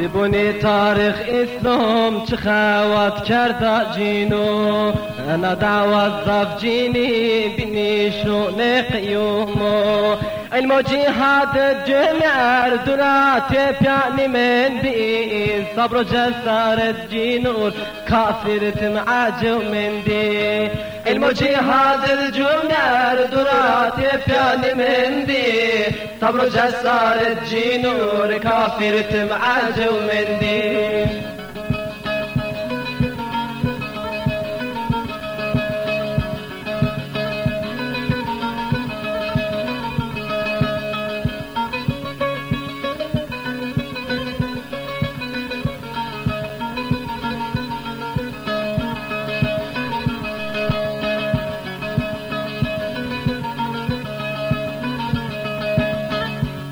سيبوني تاريخ اسلام تخوات كردا جينو أنا دعوة ضف جيني بني شو قيومو علم جهاد الجمع درات بياني من دي صبر جسارة جينور كافر تمعاجو من دي علم جهاد الجمع درات بياني من دي صبر جسارة جينور كافر تمعاجو من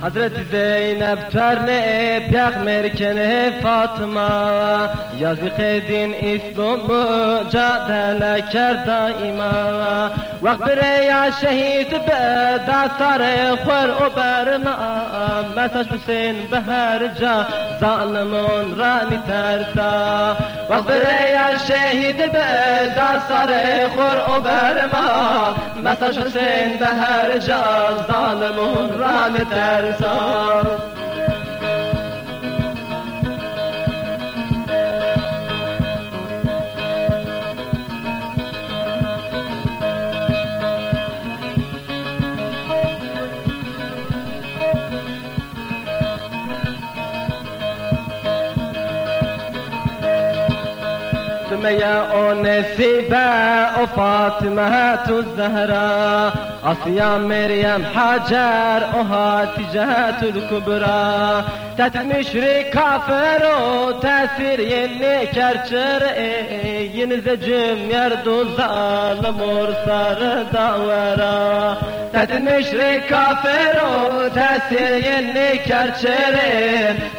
Hazreti Zeynep terne pek merkene Fatıma. Yazık edin İslam'ı cadele ker daima Vakbire ya şehit be da sare khwer o berna. Mesaj Hüseyin beherca zalimun ra nitersa و برای شهید به دستار خور و برما مثل حسین به هر جا ظالمون را ترسان Fatıma ya o Nesibe o Fatıma tu Zehra Asya Meryem Hacer o Hatice tul Kubra Tet müşrik kafir o tesir yeni kerçir Yenize cüm yer duzalım ursar davera يردو ظالم ورصار دورا تتمشري كافر وتاسير يلي كرشر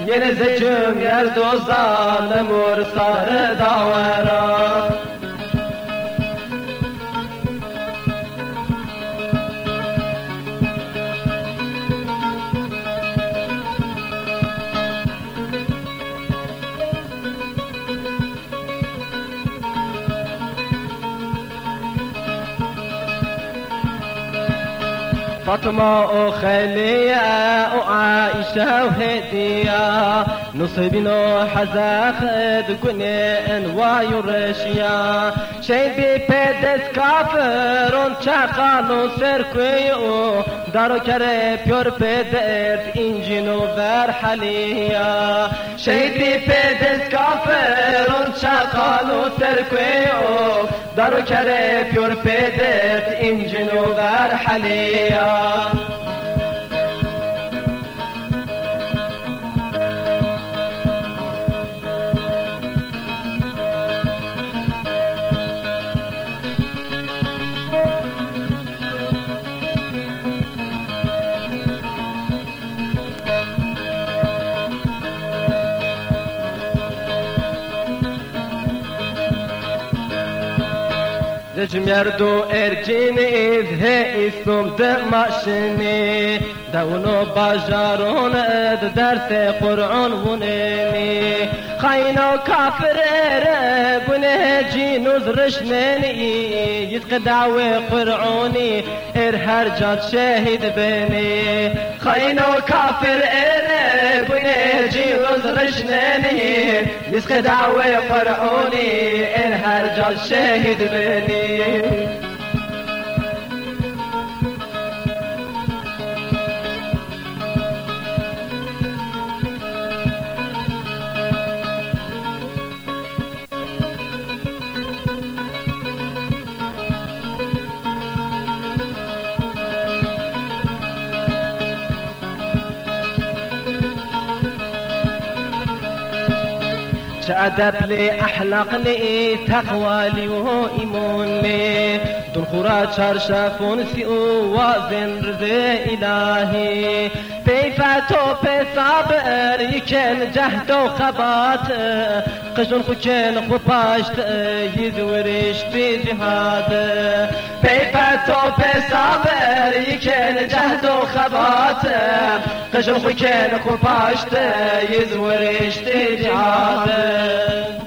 ينزجم يردو ظالم ورصار دورا فاطمة وخلية وعائشة وهدية نصيبنا حزاخد قنين ويرشيا شين بي بيدس كافرون چخانو سركويو دارو كره بيور بيدت انجينو برحليا شين بي بيدس كافرون چخانو سركويو دارو كره بيور بيدت انجينو برحليا دجمردو ارجيني اذهي اسم دمشني دولو باجارون اد درس قرآن خائن خاینو کافر ره بنه جینوز نیی یت قدعو قرآنی ار هر جا شهید خائن خاینو کافر ره بنه جینوز نیی یت قدعو قرآنی ار هر جا شهید بینی بني شادت لي أحلق لي تقوى لي وإيمون لي. دون خورا چرشفون سی أو وازن رزي إلهي. بيفتو بصابر يكن جهد وخبات قشن خوكن خو پاشت يدورش في جهاد. بيفتو بصابر يكن جهد وخبات هاته قجل خوي كان كو باشته يزورشت جهاته.